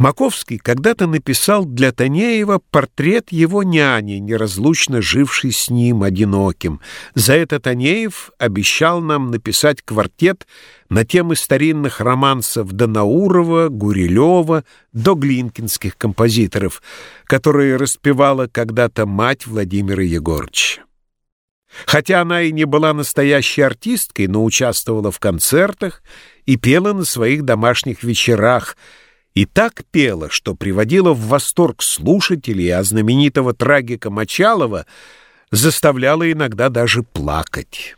Маковский когда-то написал для Танеева портрет его няни, неразлучно жившей с ним одиноким. За это Танеев обещал нам написать квартет на темы старинных романсов Данаурова, Гурилева, до глинкинских композиторов, которые распевала когда-то мать Владимира Егорыча. Хотя она и не была настоящей артисткой, но участвовала в концертах и пела на своих домашних вечерах – и так пела, что приводила в восторг слушателей, а знаменитого трагика Мочалова заставляла иногда даже плакать.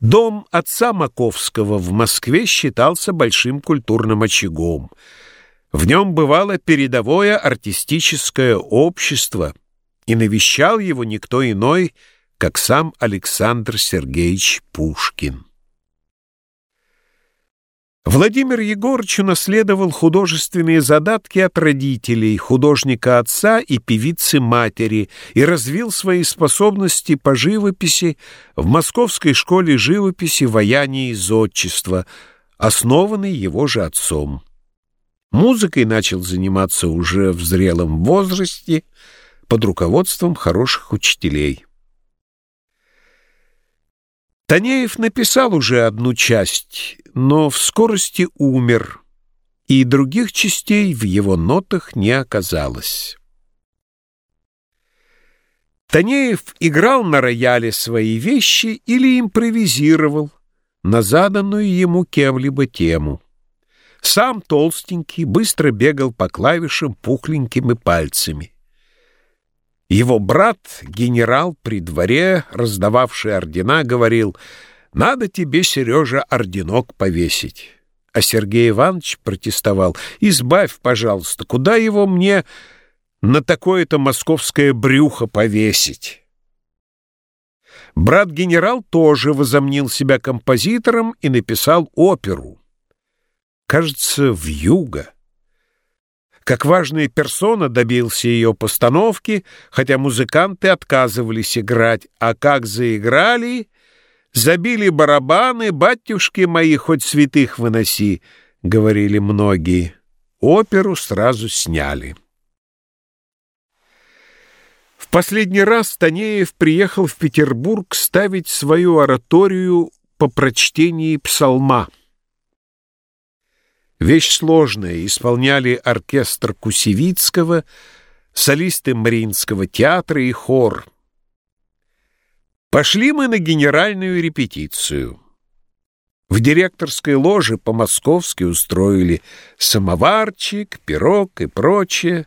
Дом отца Маковского в Москве считался большим культурным очагом. В нем бывало передовое артистическое общество, и навещал его никто иной, как сам Александр Сергеевич Пушкин. Владимир Егорович унаследовал художественные задатки от родителей, художника отца и певицы матери, и развил свои способности по живописи в Московской школе живописи вояния и зодчества, основанной его же отцом. Музыкой начал заниматься уже в зрелом возрасте под руководством хороших учителей. Танеев написал уже одну часть, но в скорости умер, и других частей в его нотах не оказалось. Танеев играл на рояле свои вещи или импровизировал на заданную ему кем-либо тему. Сам толстенький быстро бегал по клавишам пухленькими пальцами. Его брат, генерал при дворе, раздававший ордена, говорил, «Надо тебе, Сережа, орденок повесить». А Сергей Иванович протестовал, «Избавь, пожалуйста, куда его мне на такое-то московское брюхо повесить?» Брат-генерал тоже возомнил себя композитором и написал оперу. Кажется, в юго. Как важная персона добился ее постановки, хотя музыканты отказывались играть, а как заиграли, забили барабаны, батюшки мои, хоть святых выноси, — говорили многие. Оперу сразу сняли. В последний раз Танеев приехал в Петербург ставить свою ораторию по прочтении псалма — Вещь сложная исполняли оркестр Кусевицкого, солисты Мариинского театра и хор. Пошли мы на генеральную репетицию. В директорской ложе по-московски устроили самоварчик, пирог и прочее.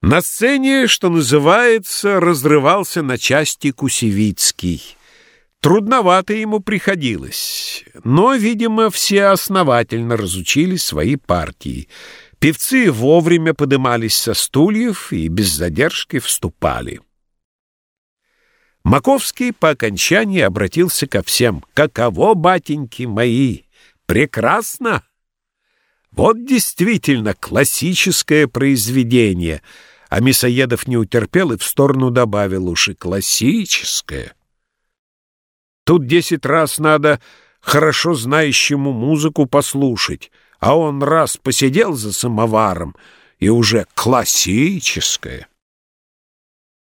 На сцене, что называется, разрывался на части Кусевицкий — Трудновато ему приходилось, но, видимо, все основательно разучили свои партии. Певцы вовремя подымались со стульев и без задержки вступали. Маковский по окончании обратился ко всем. «Каково, батеньки мои? Прекрасно! Вот действительно классическое произведение!» А Мясоедов не утерпел и в сторону добавил уж классическое. Тут десять раз надо хорошо знающему музыку послушать, а он раз посидел за самоваром, и уже классическое —